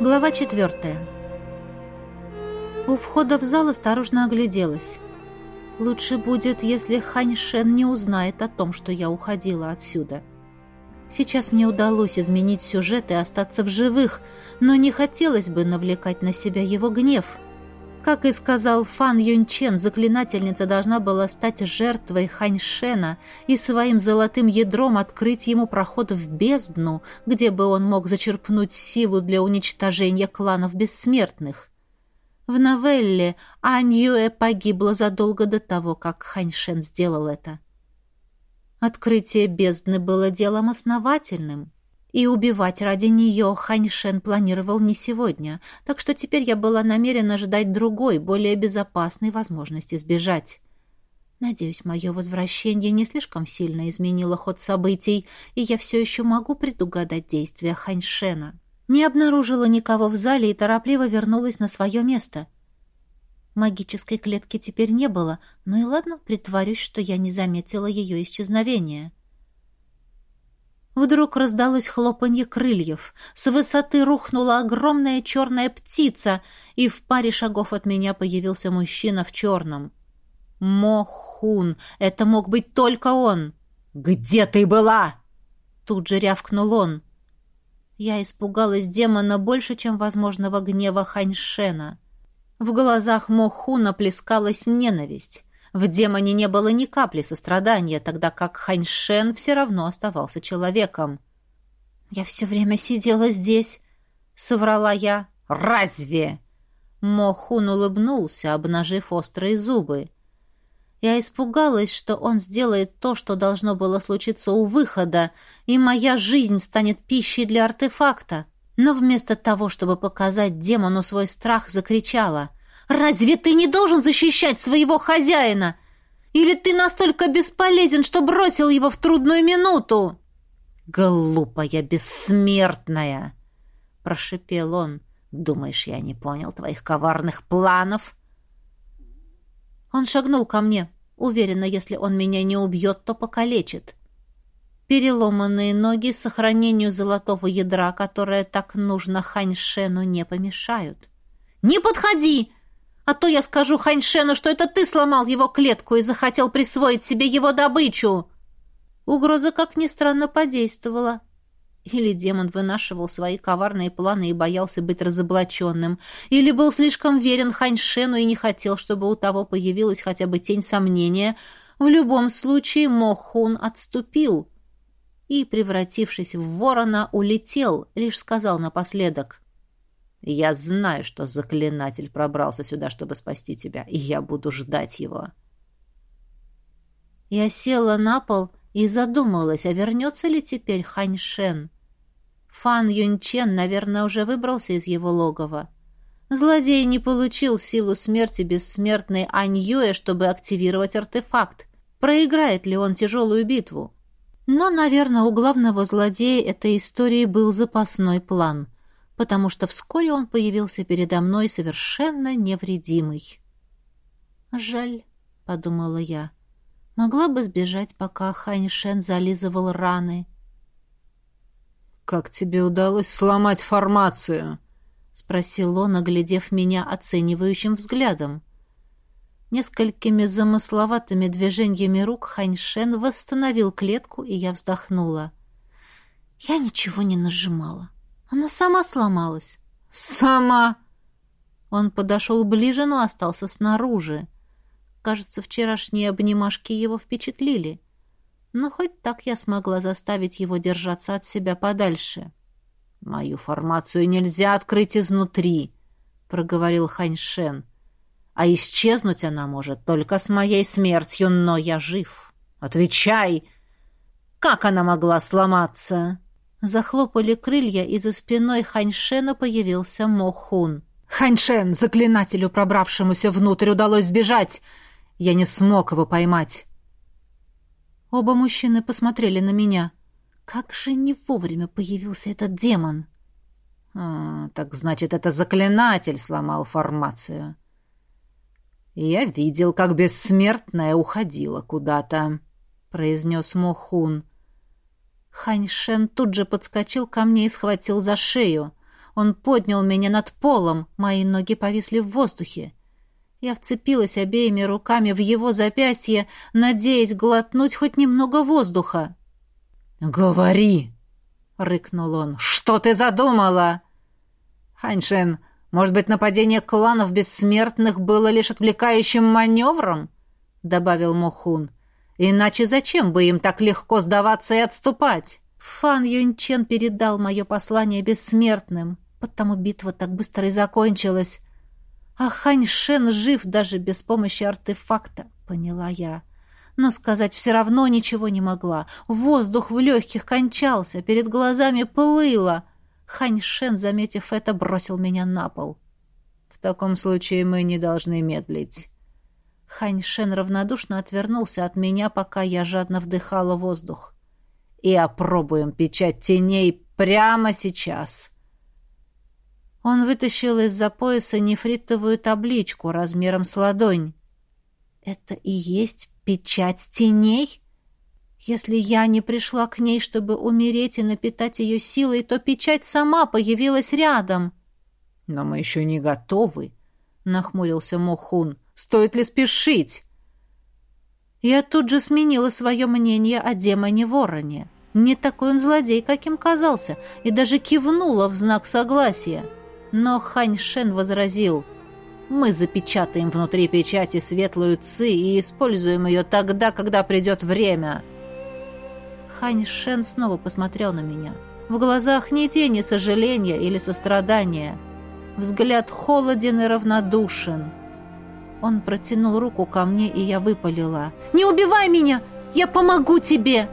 Глава четвертая. У входа в зал осторожно огляделась. Лучше будет, если Хань Шен не узнает о том, что я уходила отсюда. Сейчас мне удалось изменить сюжет и остаться в живых, но не хотелось бы навлекать на себя его гнев. Как и сказал Фан Юнчен, заклинательница должна была стать жертвой Ханьшена и своим золотым ядром открыть ему проход в бездну, где бы он мог зачерпнуть силу для уничтожения кланов бессмертных. В новелле Ань Юэ погибла задолго до того, как Ханьшен сделал это. Открытие бездны было делом основательным, и убивать ради нее Ханьшен планировал не сегодня, так что теперь я была намерена ждать другой, более безопасной возможности сбежать. Надеюсь, мое возвращение не слишком сильно изменило ход событий, и я все еще могу предугадать действия Ханьшена. Не обнаружила никого в зале и торопливо вернулась на свое место. Магической клетки теперь не было, ну и ладно, притворюсь, что я не заметила ее исчезновения. — Вдруг раздалось хлопанье крыльев. С высоты рухнула огромная черная птица, и в паре шагов от меня появился мужчина в черном. Мохун! Это мог быть только он! «Где ты была?» Тут же рявкнул он. Я испугалась демона больше, чем возможного гнева Ханьшена. В глазах Мохуна плескалась ненависть. В демоне не было ни капли сострадания, тогда как Ханьшен все равно оставался человеком. «Я все время сидела здесь», — соврала я. «Разве?» Мохун улыбнулся, обнажив острые зубы. Я испугалась, что он сделает то, что должно было случиться у выхода, и моя жизнь станет пищей для артефакта. Но вместо того, чтобы показать демону свой страх, закричала. Разве ты не должен защищать своего хозяина? Или ты настолько бесполезен, что бросил его в трудную минуту?» «Глупая бессмертная!» — прошипел он. «Думаешь, я не понял твоих коварных планов?» Он шагнул ко мне. Уверена, если он меня не убьет, то покалечит. Переломанные ноги сохранению золотого ядра, которое так нужно Ханьшену, не помешают. «Не подходи!» А то я скажу Ханьшену, что это ты сломал его клетку и захотел присвоить себе его добычу!» Угроза, как ни странно, подействовала. Или демон вынашивал свои коварные планы и боялся быть разоблаченным, или был слишком верен Ханьшену и не хотел, чтобы у того появилась хотя бы тень сомнения. В любом случае Мохун отступил и, превратившись в ворона, улетел, лишь сказал напоследок. Я знаю, что заклинатель пробрался сюда, чтобы спасти тебя, и я буду ждать его. Я села на пол и задумалась, а вернется ли теперь Ханьшен. Фан Юнчен, наверное, уже выбрался из его логова. Злодей не получил силу смерти бессмертной Ань Юэ, чтобы активировать артефакт. Проиграет ли он тяжелую битву? Но, наверное, у главного злодея этой истории был запасной план — потому что вскоре он появился передо мной совершенно невредимый. «Жаль», — подумала я, — «могла бы сбежать, пока Ханьшен зализывал раны». «Как тебе удалось сломать формацию?» — спросил он, оглядев меня оценивающим взглядом. Несколькими замысловатыми движениями рук Ханьшен восстановил клетку, и я вздохнула. Я ничего не нажимала. Она сама сломалась. Сама. Он подошел ближе, но остался снаружи. Кажется, вчерашние обнимашки его впечатлили. Но хоть так я смогла заставить его держаться от себя подальше. «Мою формацию нельзя открыть изнутри», — проговорил Ханьшен. «А исчезнуть она может только с моей смертью, но я жив. Отвечай! Как она могла сломаться?» Захлопали крылья, и за спиной Ханьшена появился Мохун. «Ханьшен, заклинателю, пробравшемуся внутрь, удалось сбежать! Я не смог его поймать!» Оба мужчины посмотрели на меня. Как же не вовремя появился этот демон! А, «Так значит, это заклинатель сломал формацию!» «Я видел, как бессмертная уходила куда-то», — произнес Мохун. Ханьшен тут же подскочил ко мне и схватил за шею. Он поднял меня над полом, мои ноги повисли в воздухе. Я вцепилась обеими руками в его запястье, надеясь глотнуть хоть немного воздуха. «Говори!» — рыкнул он. «Что ты задумала?» «Ханьшин, может быть, нападение кланов бессмертных было лишь отвлекающим маневром?» — добавил Мохун. «Иначе зачем бы им так легко сдаваться и отступать?» Фан Юньчен передал мое послание бессмертным, потому битва так быстро и закончилась. А Хань Шен жив даже без помощи артефакта, поняла я. Но сказать все равно ничего не могла. Воздух в легких кончался, перед глазами плыло. Хань Шен, заметив это, бросил меня на пол. «В таком случае мы не должны медлить». Хань Шен равнодушно отвернулся от меня, пока я жадно вдыхала воздух и опробуем печать теней прямо сейчас». Он вытащил из-за пояса нефритовую табличку размером с ладонь. «Это и есть печать теней?» Если я не пришла к ней, чтобы умереть и напитать ее силой, то печать сама появилась рядом. — Но мы еще не готовы, — нахмурился Мохун. — Стоит ли спешить? Я тут же сменила свое мнение о демоне-вороне. Не такой он злодей, каким казался, и даже кивнула в знак согласия. Но Хань Шен возразил, «Мы запечатаем внутри печати светлую ци и используем ее тогда, когда придет время». Хань Шен снова посмотрел на меня. В глазах ни тени сожаления или сострадания. Взгляд холоден и равнодушен. Он протянул руку ко мне, и я выпалила. «Не убивай меня! Я помогу тебе!»